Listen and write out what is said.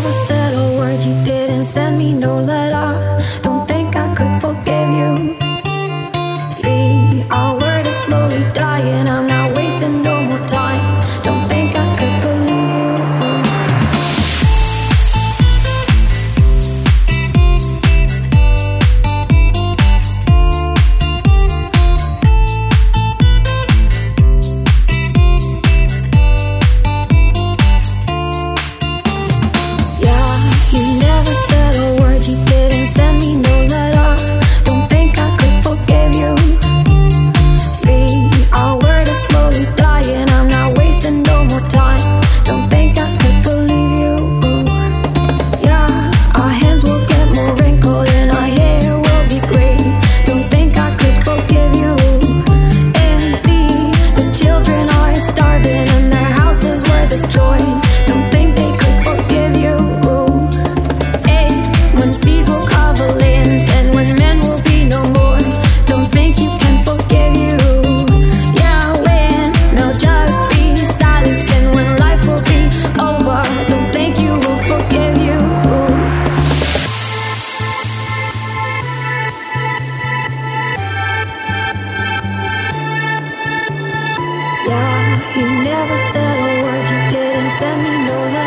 você. You never said a word, you didn't send me no love.